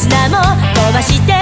砂も飛ばして